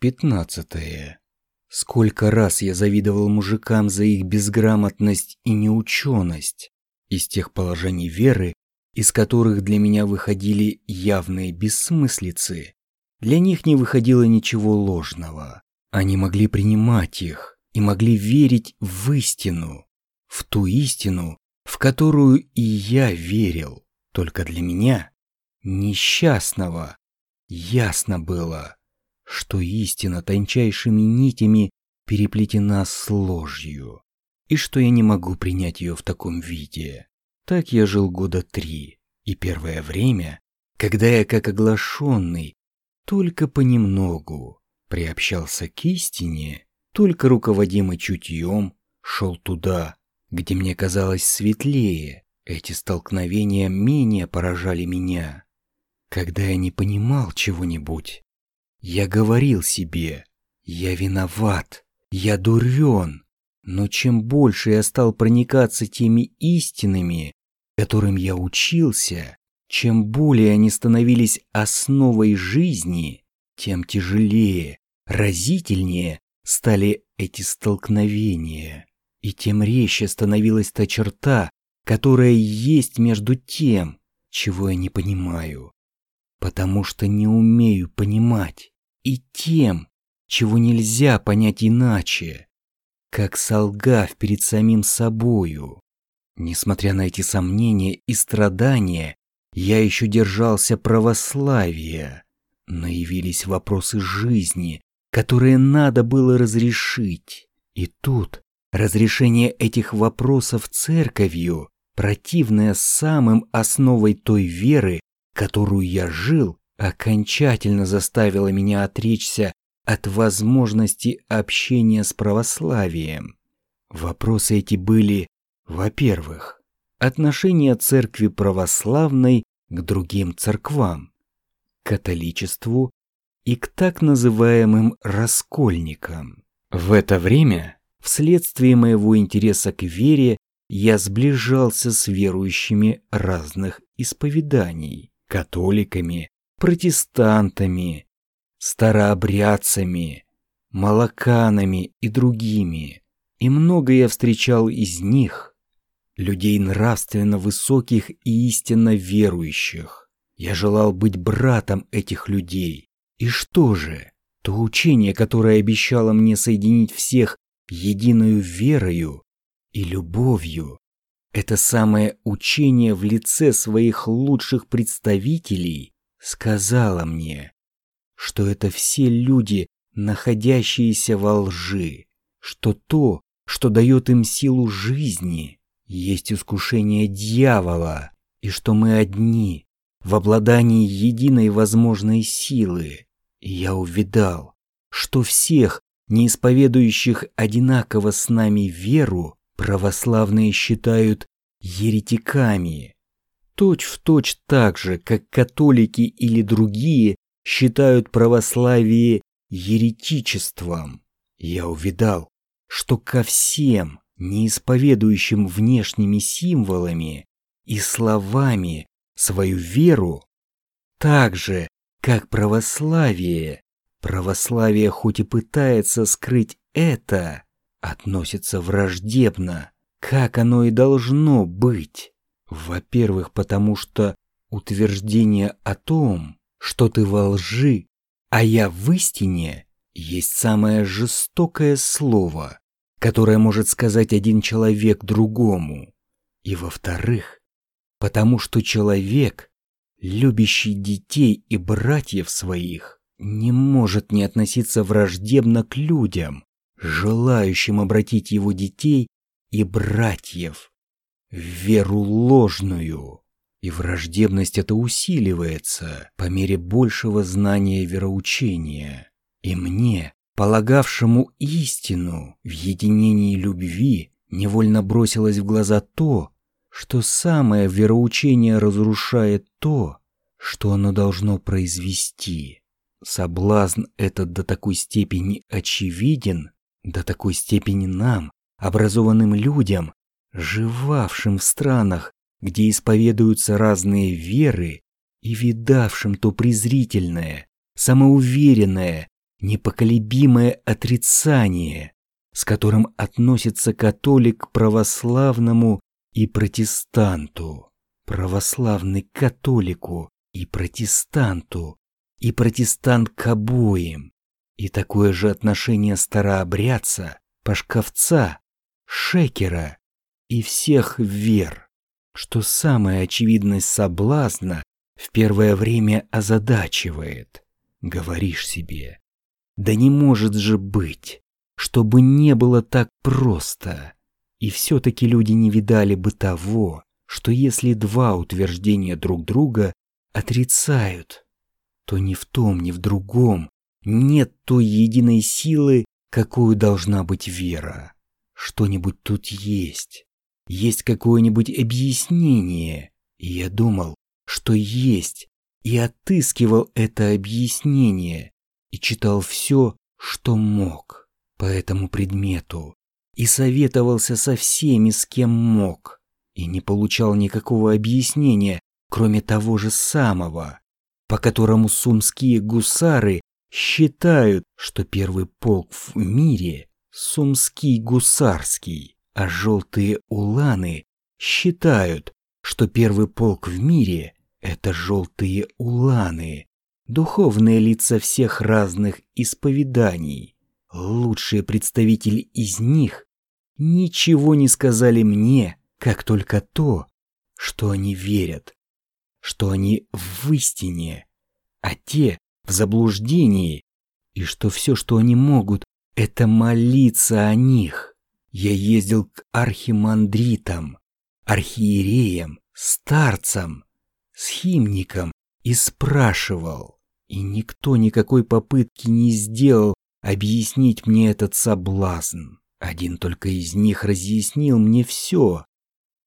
Пятнадцатое. Сколько раз я завидовал мужикам за их безграмотность и неученость из тех положений веры, из которых для меня выходили явные бессмыслицы. Для них не выходило ничего ложного. Они могли принимать их и могли верить в истину, в ту истину, в которую и я верил. Только для меня, несчастного, ясно было, что истина тончайшими нитями переплетена с ложью, и что я не могу принять ее в таком виде. Так я жил года три, и первое время, когда я как оглашенный, только понемногу приобщался к истине, только руководимый чутьем шел туда, где мне казалось светлее, эти столкновения менее поражали меня. Когда я не понимал чего-нибудь, я говорил себе, я виноват, я дурен, но чем больше я стал проникаться теми истинами, которым я учился, чем более они становились основой жизни, тем тяжелее, разительнее стали эти столкновения, и тем резче становилась та черта, которая есть между тем, чего я не понимаю, потому что не умею понимать, и тем, чего нельзя понять иначе, как солгав перед самим собою. Несмотря на эти сомнения и страдания, я еще держался православия, но явились вопросы жизни, которые надо было разрешить. И тут разрешение этих вопросов церковью, противное самым основой той веры, которую я жил, окончательно заставило меня отречься от возможности общения с православием. Вопросы эти были, во-первых, отношение церкви православной к другим церквам, католичеству и к так называемым раскольникам. В это время, вследствие моего интереса к вере, я сближался с верующими разных исповеданий, католиками, протестантами, старообрядцами, молоканами и другими. И много я встречал из них, людей нравственно высоких и истинно верующих. Я желал быть братом этих людей. И что же? То учение, которое обещало мне соединить всех единую верою и любовью, это самое учение в лице своих лучших представителей сказала мне, что это все люди, находящиеся во лжи, что то, что дает им силу жизни, есть искушение дьявола, и что мы одни в обладании единой возможной силы. И я увидал, что всех, не исповедующих одинаково с нами веру, православные считают еретиками, точь в точь так же, как католики или другие считают православие еретичеством. Я увидал, что ко всем, не исповедующим внешними символами и словами свою веру, так же, как православие, православие хоть и пытается скрыть это, относится враждебно, как оно и должно быть. Во-первых, потому что утверждение о том, что ты во лжи, а я в истине, есть самое жестокое слово, которое может сказать один человек другому. И во-вторых, потому что человек, любящий детей и братьев своих, не может не относиться враждебно к людям, желающим обратить его детей и братьев в веру ложную. И враждебность эта усиливается по мере большего знания вероучения. И мне, полагавшему истину в единении любви, невольно бросилось в глаза то, что самое вероучение разрушает то, что оно должно произвести. Соблазн этот до такой степени очевиден, до такой степени нам, образованным людям, живавшим в странах, где исповедуются разные веры, и видавшим то презрительное, самоуверенное непоколебимое отрицание, с которым относится католик к православному и протестанту, православный к католику и протестанту, и протестант к обоим, и такое же отношение старообрядца, пашковца, шекера и всех вер, что самая очевидность соблазна в первое время озадачивает. Говоришь себе, да не может же быть, чтобы не было так просто. И все-таки люди не видали бы того, что если два утверждения друг друга отрицают, то ни в том, ни в другом нет той единой силы, какую должна быть вера. Что-нибудь тут есть. Есть какое-нибудь объяснение. И я думал, что есть, и отыскивал это объяснение, и читал все, что мог по этому предмету, и советовался со всеми, с кем мог, и не получал никакого объяснения, кроме того же самого, по которому сумские гусары считают, что первый полк в мире – сумский гусарский, а желтые уланы считают, что первый полк в мире – это желтые уланы, духовные лица всех разных исповеданий. Лучшие представители из них ничего не сказали мне, как только то, что они верят, что они в истине, а те в заблуждении, и что все, что они могут, это молиться о них. Я ездил к архимандритам, архиереям, старцам, схимникам и спрашивал, и никто никакой попытки не сделал объяснить мне этот соблазн. Один только из них разъяснил мне все,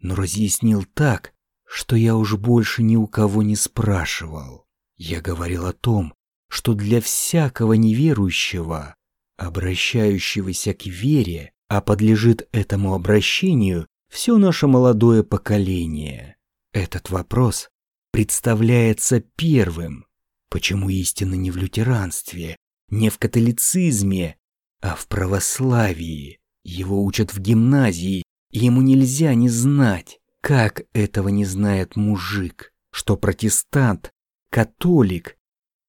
но разъяснил так, что я уж больше ни у кого не спрашивал. Я говорил о том, что для всякого неверующего, обращающегося к вере, а подлежит этому обращению все наше молодое поколение. Этот вопрос представляется первым. Почему истина не в лютеранстве, не в католицизме, а в православии? Его учат в гимназии, и ему нельзя не знать, как этого не знает мужик, что протестант, католик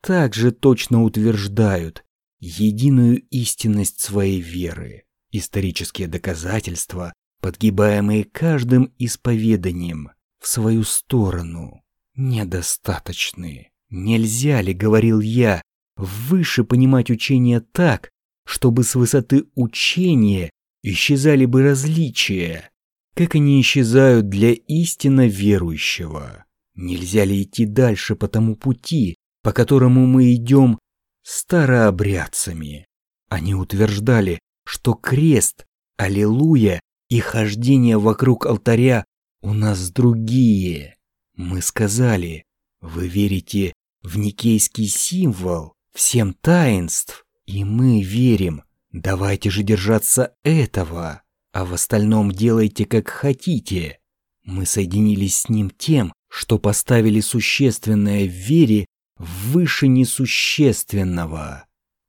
также точно утверждают единую истинность своей веры. Исторические доказательства, подгибаемые каждым исповеданием в свою сторону, недостаточны. Нельзя ли, говорил я, выше понимать учение так, чтобы с высоты учения исчезали бы различия, как они исчезают для истинно верующего? Нельзя ли идти дальше по тому пути, по которому мы идем старообрядцами? Они утверждали, что крест, аллилуйя и хождение вокруг алтаря у нас другие. Мы сказали, вы верите в никейский символ, всем таинств, и мы верим. Давайте же держаться этого, а в остальном делайте как хотите. Мы соединились с ним тем, что поставили существенное в вере выше несущественного.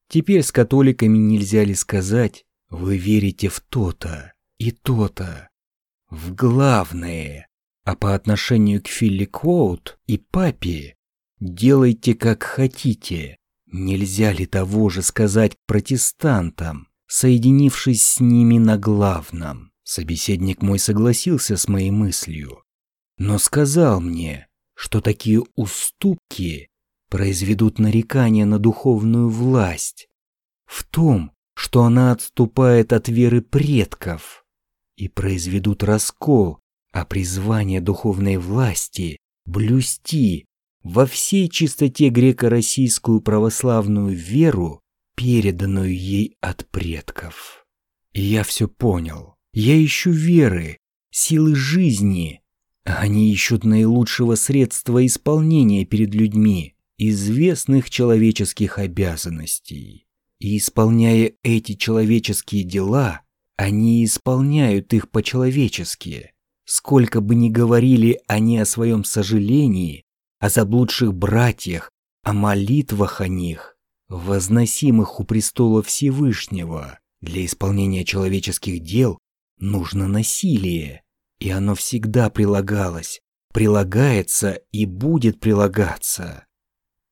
Теперь с католиками нельзя ли сказать, вы верите в то-то и то-то, в главное, а по отношению к Филли Квоут и папе делайте как хотите. Нельзя ли того же сказать протестантам, соединившись с ними на главном? Собеседник мой согласился с моей мыслью, но сказал мне, что такие уступки произведут нарекание на духовную власть в том, что она отступает от веры предков и произведут раскол, а призвание духовной власти блюсти во всей чистоте греко-российскую православную веру, переданную ей от предков. И я все понял. Я ищу веры, силы жизни, они ищут наилучшего средства исполнения перед людьми известных человеческих обязанностей. И исполняя эти человеческие дела, они исполняют их по-человечески. Сколько бы ни говорили они о своем сожалении, о заблудших братьях, о молитвах о них, возносимых у престола Всевышнего. Для исполнения человеческих дел нужно насилие, и оно всегда прилагалось, прилагается и будет прилагаться.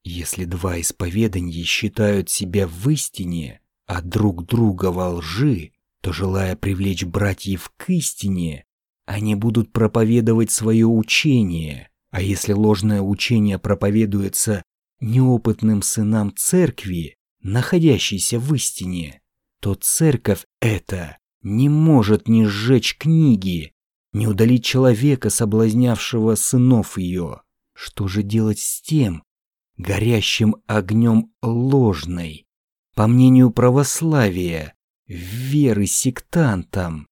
Если два исповедания считают себя в истине, а друг друга во лжи, то, желая привлечь братьев к истине, они будут проповедовать свое учение, а если ложное учение проповедуется неопытным сынам церкви, находящейся в истине, то церковь эта не может не сжечь книги, не удалить человека, соблазнявшего сынов ее. Что же делать с тем, горящим огнем ложной, по мнению православия, веры сектантам,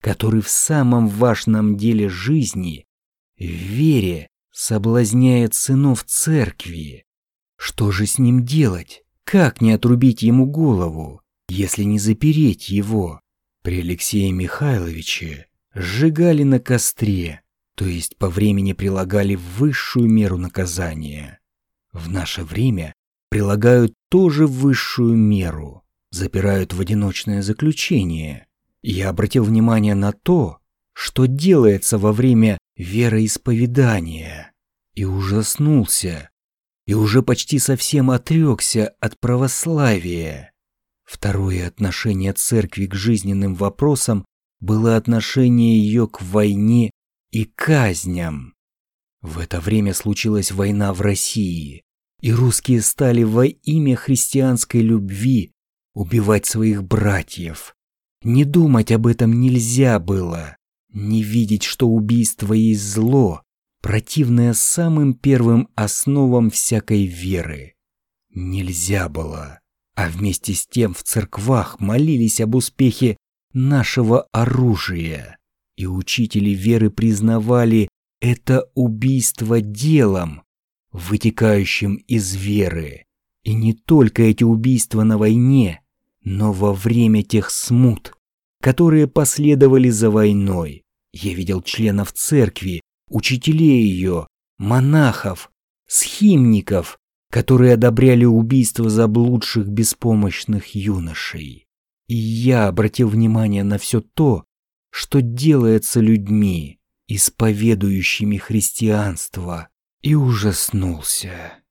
который в самом важном деле жизни, в вере, соблазняет сынов церкви? Что же с ним делать? Как не отрубить ему голову, если не запереть его? При Алексее Михайловиче сжигали на костре, то есть по времени прилагали высшую меру наказания. В наше время прилагают тоже высшую меру, запирают в одиночное заключение. Я обратил внимание на то, что делается во время вероисповедания, и ужаснулся, и уже почти совсем отрекся от православия. Второе отношение церкви к жизненным вопросам было отношение ее к войне и казням. В это время случилась война в России, и русские стали во имя христианской любви убивать своих братьев. Не думать об этом нельзя было, не видеть, что убийство есть зло, противное самым первым основам всякой веры. Нельзя было а вместе с тем в церквах молились об успехе нашего оружия, и учители веры признавали это убийство делом, вытекающим из веры. И не только эти убийства на войне, но во время тех смут, которые последовали за войной. Я видел членов церкви, учителей ее, монахов, схимников, которые одобряли убийство заблудших беспомощных юношей. И я обратил внимание на все то, что делается людьми, исповедующими христианство, и ужаснулся.